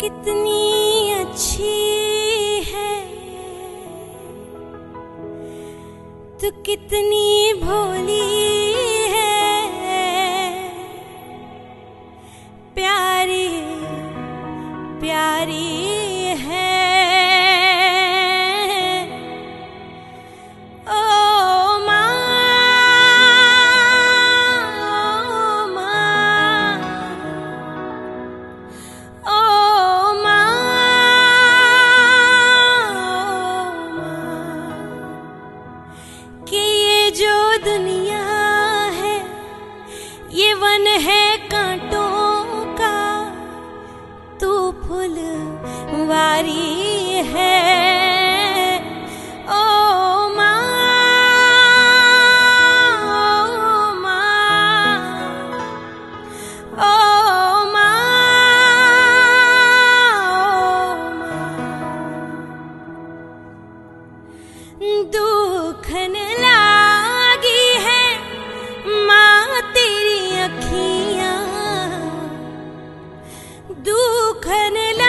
कितनी अच्छी है। तू कितनी भोली है। प्यारी प्यारी वारी है। ओ माँ, ओ ओ माँ। दुख न लागी है माँ तेरी अखियाँ। दुख न लागी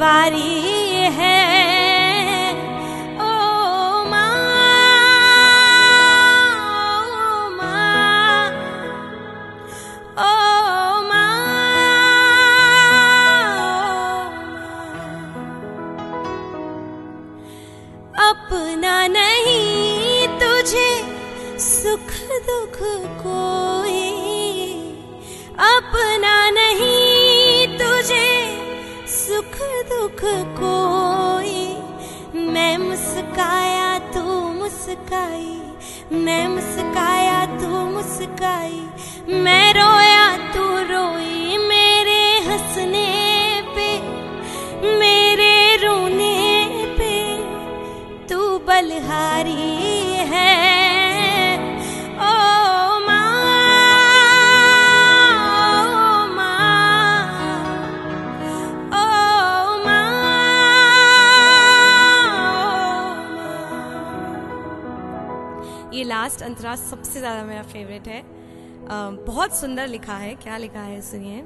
वारी है। ओ माँ ओ माँ ओ माँ। अपना नहीं तुझे सुख दुख कोई, अपना दुख कोई मैं मुस्काया तू मुस्काई मैं मुस्काया तू मुस्काई मैं रोया लास्ट अंतरा सबसे ज़्यादा मेरा फेवरेट है। बहुत सुंदर लिखा है। क्या लिखा है सुनिए।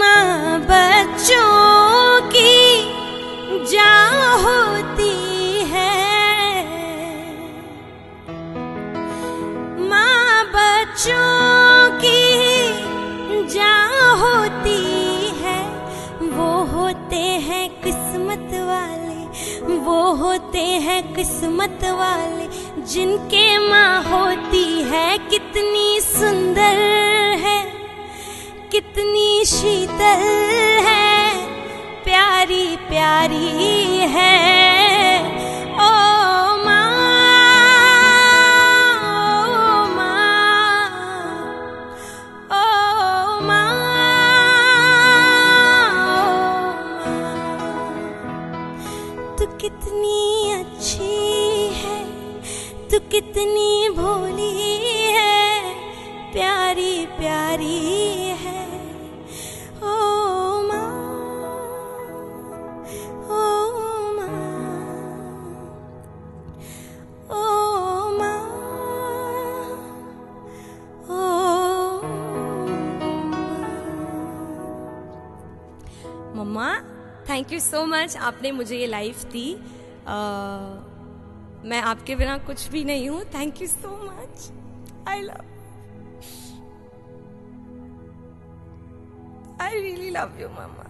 माँ बच्चों की जा होती है। माँ बच्चों की जा होती है। वो होते हैं किस्मत वाले। वो होते हैं किस्मत वाले। जिनके माँ होती है कितनी सुंदर है कितनी शीतल है प्यारी प्यारी है। है। ओ माँ, ओ mamma thank you so much आपने मुझे ये लाइफ दी। मैं आपके बिना कुछ भी नहीं हूँ। Thank you so much I love I really love you mamma